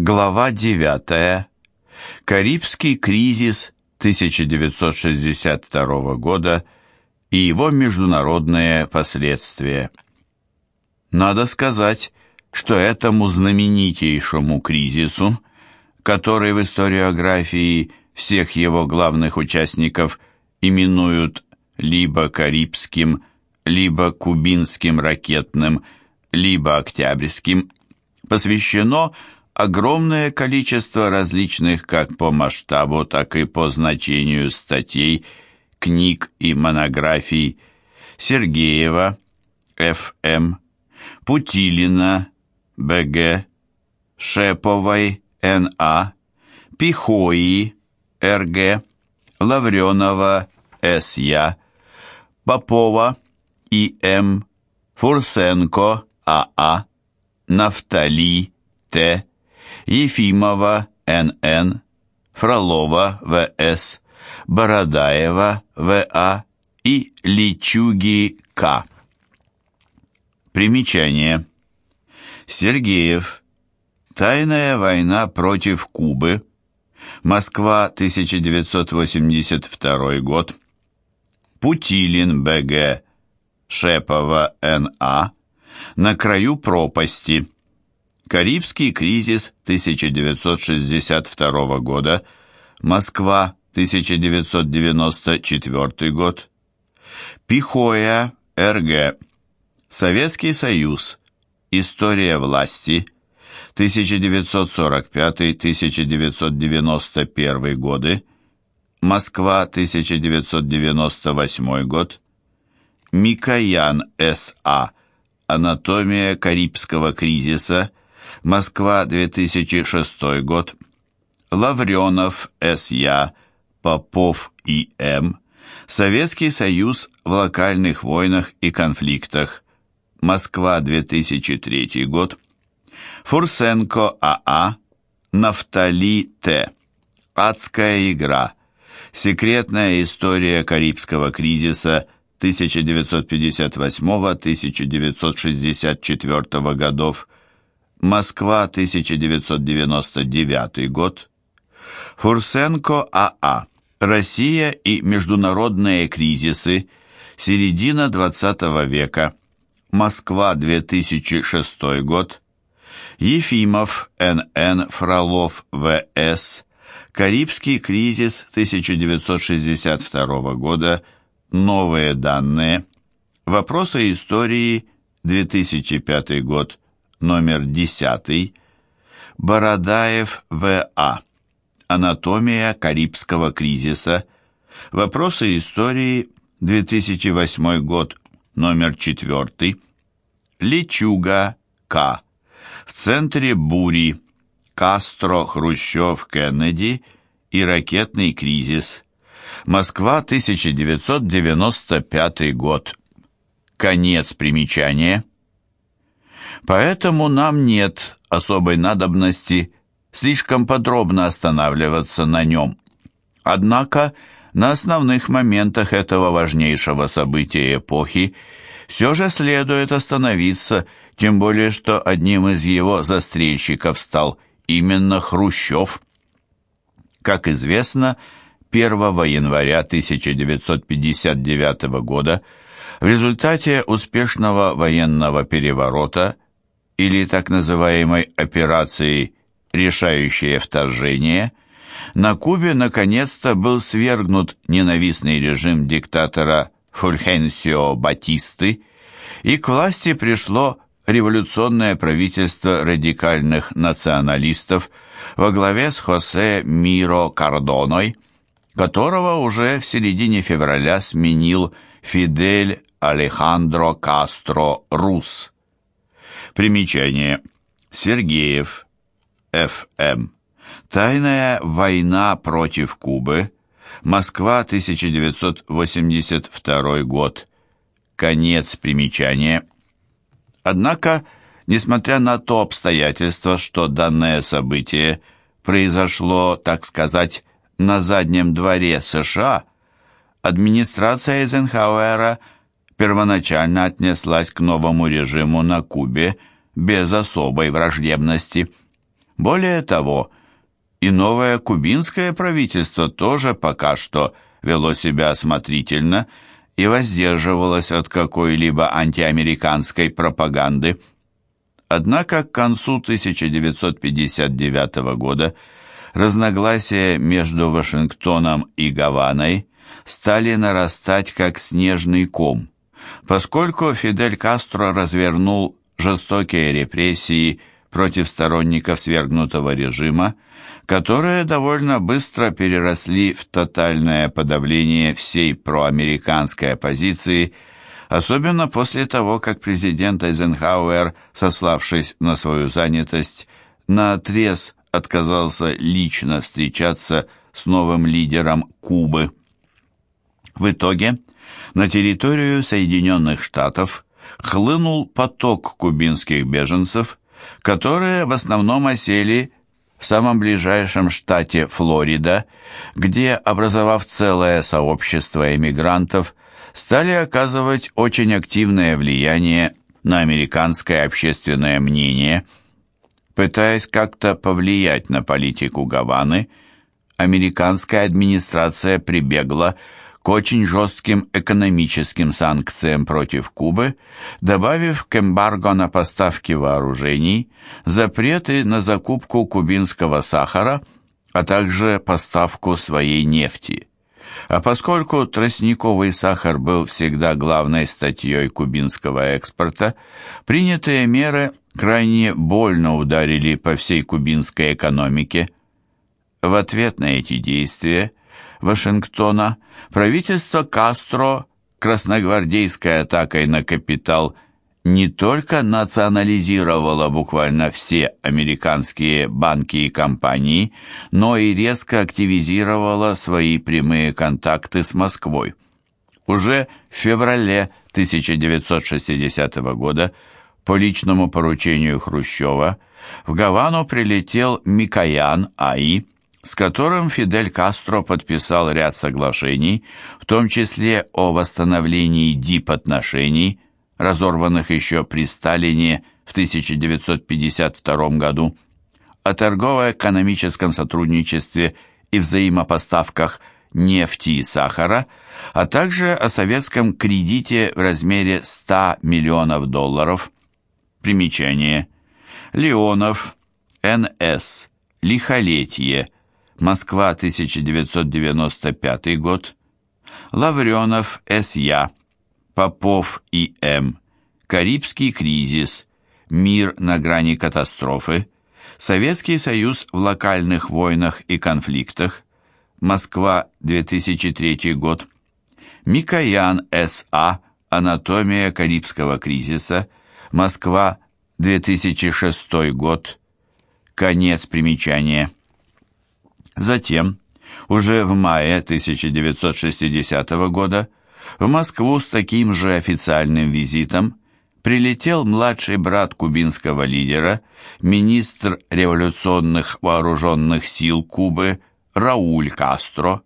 Глава 9. Карибский кризис 1962 года и его международные последствия. Надо сказать, что этому знаменитейшему кризису, который в историографии всех его главных участников именуют либо Карибским, либо Кубинским ракетным, либо Октябрьским, посвящено огромное количество различных как по масштабу, так и по значению статей, книг и монографий Сергеева, Ф.М., Путилина, Б.Г., Шеповой, Н.А., Пихои, Р.Г., Лавренова, С.Я., Попова, И.М., Фурсенко, А.А., Нафтали, Т., Ефимова, Н.Н., Фролова, В.С., Бородаева, В.А. и Личуги, К. Примечание. Сергеев. Тайная война против Кубы. Москва, 1982 год. Путилин, Б.Г. Шепова, Н.А. На краю пропасти. Карибский кризис 1962 года, Москва, 1994 год, Пихоя, РГ, Советский Союз, История власти, 1945-1991 годы, Москва, 1998 год, Микоян С.А. Анатомия Карибского кризиса Москва, 2006 год. Лавренов, С.Я., Попов, И.М. Советский Союз в локальных войнах и конфликтах. Москва, 2003 год. Фурсенко, А.А. Нафтали, Т. Адская игра. Секретная история Карибского кризиса 1958-1964 годов. Москва, 1999 год. Фурсенко А.А. Россия и международные кризисы. Середина XX века. Москва, 2006 год. Ефимов Н.Н. Фролов В.С. Карибский кризис 1962 года. Новые данные. Вопросы истории 2005 год номер 10, Бородаев В.А. Анатомия Карибского кризиса. Вопросы истории, 2008 год, номер 4. Личуга К. В центре бури. Кастро, Хрущев, Кеннеди и ракетный кризис. Москва, 1995 год. Конец примечания. Поэтому нам нет особой надобности слишком подробно останавливаться на нем. Однако на основных моментах этого важнейшего события эпохи все же следует остановиться, тем более что одним из его застрельщиков стал именно Хрущев. Как известно, 1 января 1959 года в результате успешного военного переворота или так называемой операции «Решающее вторжение», на Кубе наконец-то был свергнут ненавистный режим диктатора Фульхенсио Батисты, и к власти пришло революционное правительство радикальных националистов во главе с Хосе Миро Кардоной, которого уже в середине февраля сменил Фидель Алехандро Кастро Рус. Примечание. Сергеев, Ф.М. Тайная война против Кубы. Москва, 1982 год. Конец примечания. Однако, несмотря на то обстоятельство, что данное событие произошло, так сказать, на заднем дворе США, администрация Эйзенхауэра – первоначально отнеслась к новому режиму на Кубе без особой враждебности. Более того, и новое кубинское правительство тоже пока что вело себя осмотрительно и воздерживалось от какой-либо антиамериканской пропаганды. Однако к концу 1959 года разногласия между Вашингтоном и Гаваной стали нарастать как снежный ком, поскольку Фидель Кастро развернул жестокие репрессии против сторонников свергнутого режима, которые довольно быстро переросли в тотальное подавление всей проамериканской оппозиции, особенно после того, как президент Эйзенхауэр, сославшись на свою занятость, наотрез отказался лично встречаться с новым лидером Кубы. В итоге на территорию Соединенных Штатов хлынул поток кубинских беженцев, которые в основном осели в самом ближайшем штате Флорида, где, образовав целое сообщество эмигрантов, стали оказывать очень активное влияние на американское общественное мнение. Пытаясь как-то повлиять на политику Гаваны, американская администрация прибегла к очень жестким экономическим санкциям против Кубы, добавив к эмбарго на поставки вооружений запреты на закупку кубинского сахара, а также поставку своей нефти. А поскольку тростниковый сахар был всегда главной статьей кубинского экспорта, принятые меры крайне больно ударили по всей кубинской экономике. В ответ на эти действия Вашингтона правительство Кастро красногвардейской атакой на капитал не только национализировало буквально все американские банки и компании, но и резко активизировало свои прямые контакты с Москвой. Уже в феврале 1960 года по личному поручению Хрущева в Гавану прилетел Микоян А.И., с которым Фидель Кастро подписал ряд соглашений, в том числе о восстановлении дипотношений, разорванных еще при Сталине в 1952 году, о торгово-экономическом сотрудничестве и взаимопоставках нефти и сахара, а также о советском кредите в размере 100 миллионов долларов. Примечание. Леонов, Н.С. Лихолетие. Москва, 1995 год. Лавренов, С.Я. Попов, И.М. Карибский кризис. Мир на грани катастрофы. Советский Союз в локальных войнах и конфликтах. Москва, 2003 год. Микоян, С.А. Анатомия Карибского кризиса. Москва, 2006 год. Конец примечания. Затем, уже в мае 1960 года, в Москву с таким же официальным визитом прилетел младший брат кубинского лидера, министр революционных вооруженных сил Кубы Рауль Кастро.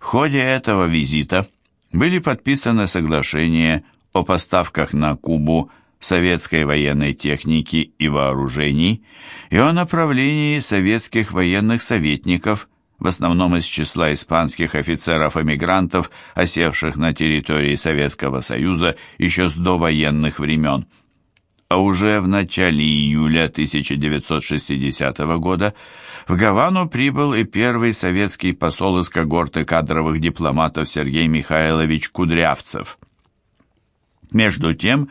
В ходе этого визита были подписаны соглашения о поставках на Кубу советской военной техники и вооружений и о направлении советских военных советников в основном из числа испанских офицеров-эмигрантов, осевших на территории Советского Союза еще с довоенных времен. А уже в начале июля 1960 года в Гавану прибыл и первый советский посол из когорты кадровых дипломатов Сергей Михайлович Кудрявцев. Между тем,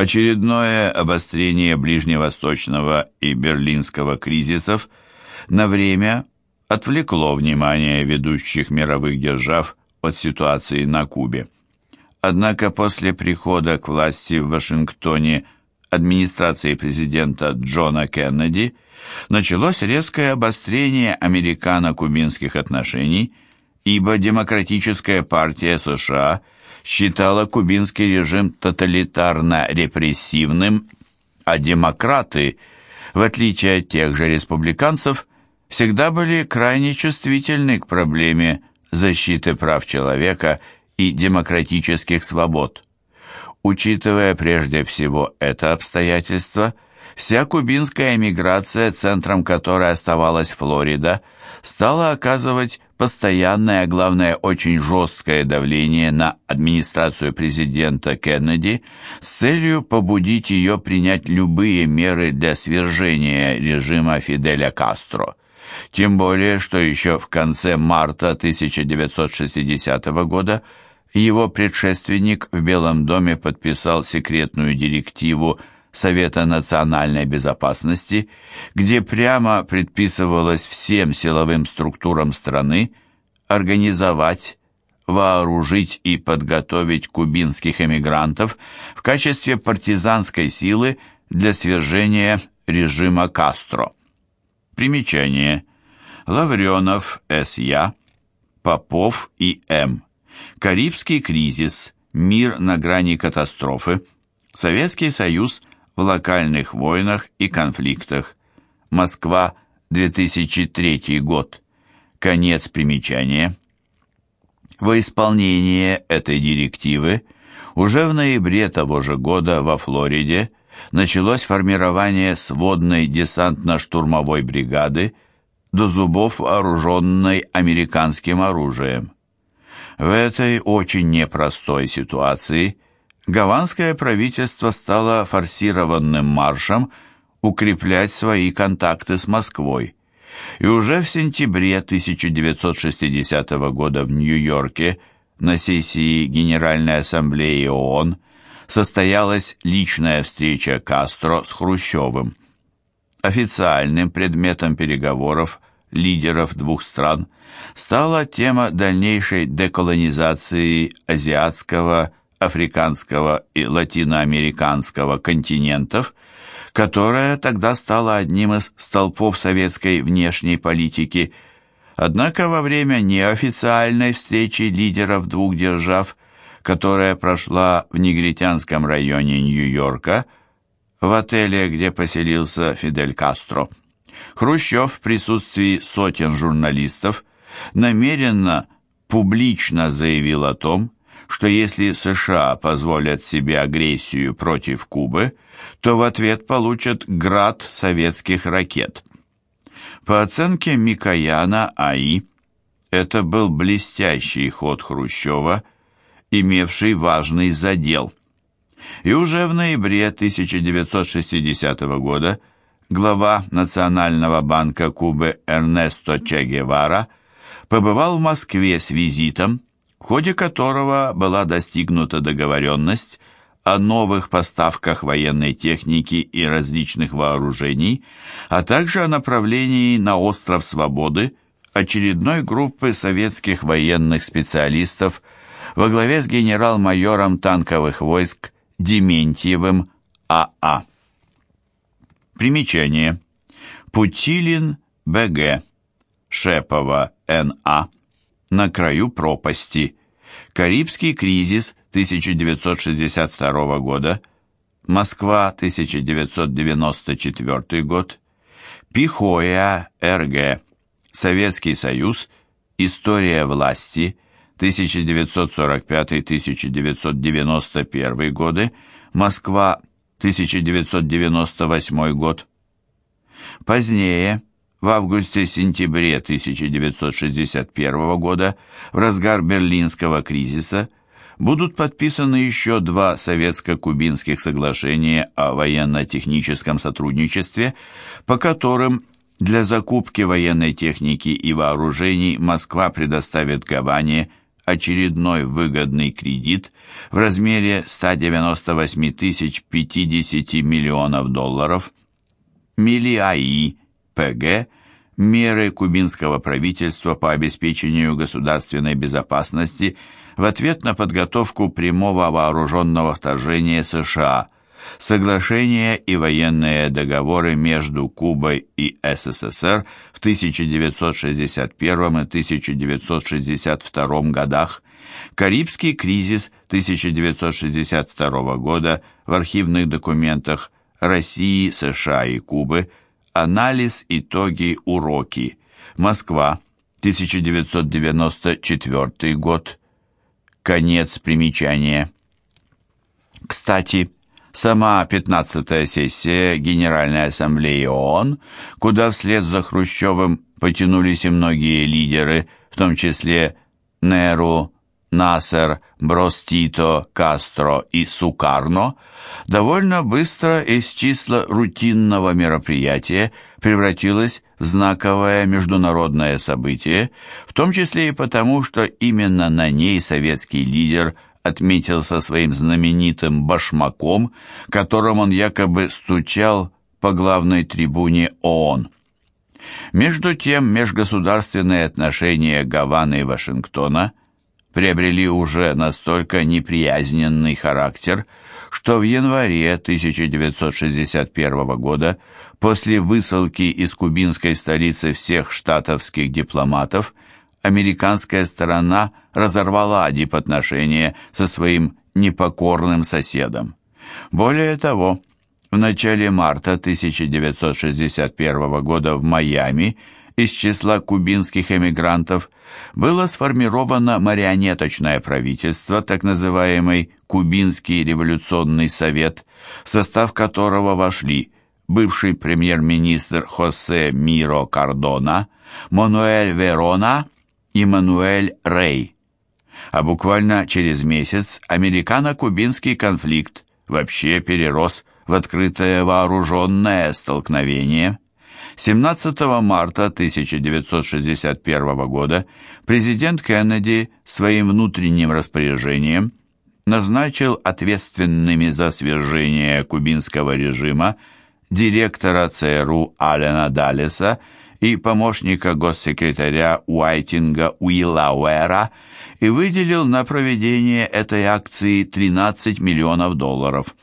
очередное обострение ближневосточного и берлинского кризисов на время отвлекло внимание ведущих мировых держав от ситуации на Кубе. Однако после прихода к власти в Вашингтоне администрации президента Джона Кеннеди началось резкое обострение американо-кубинских отношений, ибо Демократическая партия США считала кубинский режим тоталитарно-репрессивным, а демократы, в отличие от тех же республиканцев, всегда были крайне чувствительны к проблеме защиты прав человека и демократических свобод. Учитывая прежде всего это обстоятельство, Вся кубинская эмиграция, центром которой оставалась Флорида, стала оказывать постоянное, а главное, очень жесткое давление на администрацию президента Кеннеди с целью побудить ее принять любые меры для свержения режима Фиделя Кастро. Тем более, что еще в конце марта 1960 года его предшественник в Белом доме подписал секретную директиву Совета национальной безопасности, где прямо предписывалось всем силовым структурам страны организовать, вооружить и подготовить кубинских эмигрантов в качестве партизанской силы для свержения режима Кастро. Примечание. Лавренов С.Я. Попов И.М. Карибский кризис. Мир на грани катастрофы. Советский Союз в локальных войнах и конфликтах. Москва, 2003 год. Конец примечания. Во исполнение этой директивы уже в ноябре того же года во Флориде началось формирование сводной десантно-штурмовой бригады до зубов вооруженной американским оружием. В этой очень непростой ситуации гаванское правительство стало форсированным маршем укреплять свои контакты с Москвой. И уже в сентябре 1960 года в Нью-Йорке на сессии Генеральной Ассамблеи ООН состоялась личная встреча Кастро с Хрущевым. Официальным предметом переговоров лидеров двух стран стала тема дальнейшей деколонизации азиатского, африканского и латиноамериканского континентов, которая тогда стала одним из столпов советской внешней политики. Однако во время неофициальной встречи лидеров двух держав, которая прошла в негритянском районе Нью-Йорка, в отеле, где поселился Фидель Кастро, Хрущев в присутствии сотен журналистов намеренно публично заявил о том, что если США позволят себе агрессию против Кубы, то в ответ получат град советских ракет. По оценке Микояна АИ, это был блестящий ход Хрущева, имевший важный задел. И уже в ноябре 1960 года глава Национального банка Кубы Эрнесто Че Гевара побывал в Москве с визитом, в ходе которого была достигнута договоренность о новых поставках военной техники и различных вооружений, а также о направлении на Остров Свободы очередной группы советских военных специалистов во главе с генерал-майором танковых войск Дементьевым А.А. А. Примечание. Путилин Б.Г. Шепова Н.А. На краю пропасти. Карибский кризис 1962 года. Москва 1994 год. Пихоя Р.Г. Советский Союз. История власти 1945-1991 годы. Москва 1998 год. Позднее, в августе-сентябре 1961 года, в разгар Берлинского кризиса, будут подписаны еще два советско-кубинских соглашения о военно-техническом сотрудничестве, по которым для закупки военной техники и вооружений Москва предоставит Гаване очередной выгодный кредит в размере 198 тысяч 50 миллионов долларов. Милиаи ПГ меры кубинского правительства по обеспечению государственной безопасности в ответ на подготовку прямого вооруженного вторжения США – Соглашения и военные договоры между Кубой и СССР в 1961 и 1962 годах, Карибский кризис 1962 года в архивных документах России, США и Кубы, анализ, итоги, уроки, Москва, 1994 год, конец примечания. Кстати, сама 15-я сессия Генеральной Ассамблеи ООН, куда вслед за Хрущевым потянулись и многие лидеры, в том числе Неру, Насер, Бростито, Кастро и Сукарно, довольно быстро из числа рутинного мероприятия превратилась в знаковое международное событие, в том числе и потому, что именно на ней советский лидер отметился своим знаменитым башмаком, которым он якобы стучал по главной трибуне ООН. Между тем, межгосударственные отношения Гаваны и Вашингтона приобрели уже настолько неприязненный характер, что в январе 1961 года, после высылки из кубинской столицы всех штатовских дипломатов, американская сторона разорвала дипотношения со своим непокорным соседом. Более того, в начале марта 1961 года в Майами из числа кубинских эмигрантов было сформировано марионеточное правительство, так называемый Кубинский революционный совет, в состав которого вошли бывший премьер-министр Хосе Миро Кардона, Мануэль Верона и Мануэль Рей. А буквально через месяц американо-кубинский конфликт вообще перерос в открытое вооруженное столкновение. 17 марта 1961 года президент Кеннеди своим внутренним распоряжением назначил ответственными за свержение кубинского режима директора ЦРУ Алена Даллеса и помощника госсекретаря Уайтинга Уиллауэра и выделил на проведение этой акции 13 миллионов долларов.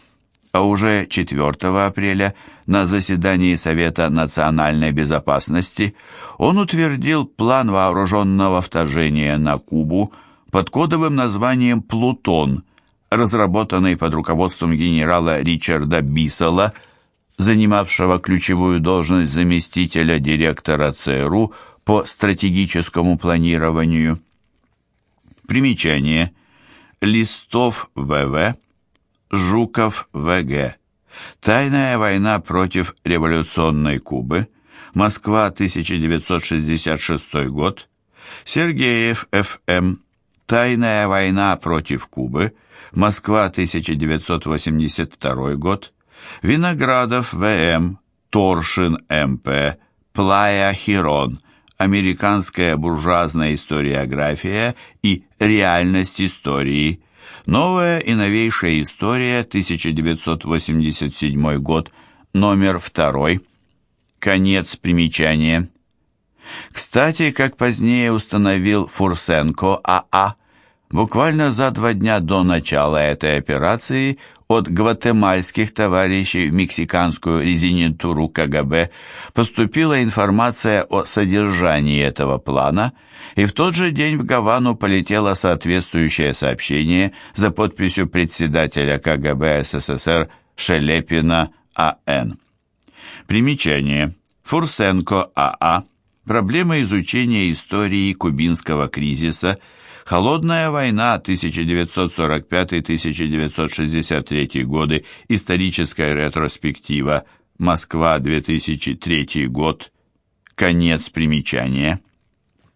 А уже 4 апреля на заседании Совета национальной безопасности он утвердил план вооруженного вторжения на Кубу под кодовым названием «Плутон», разработанный под руководством генерала Ричарда Бисела – занимавшего ключевую должность заместителя директора ЦРУ по стратегическому планированию. Примечание. Листов ВВ, Жуков ВГ. Тайная война против революционной Кубы. Москва, 1966 год. Сергеев ФМ. Тайная война против Кубы. Москва, 1982 год. Виноградов В.М., Торшин М.П., Плая Хирон, Американская буржуазная историография и реальность истории, Новая и новейшая история, 1987 год, номер 2, конец примечания. Кстати, как позднее установил Фурсенко А.А., буквально за два дня до начала этой операции от гватемальских товарищей в мексиканскую резидентуру КГБ поступила информация о содержании этого плана, и в тот же день в Гавану полетело соответствующее сообщение за подписью председателя КГБ СССР Шелепина А.Н. Примечание. Фурсенко А.А. Проблема изучения истории кубинского кризиса – Холодная война 1945-1963 годы. Историческая ретроспектива. Москва, 2003 год. Конец примечания.